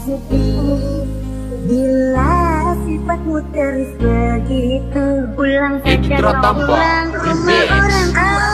sedih Bila sifatmu terus begitu Pulang saja kau pulang rumah orang orang.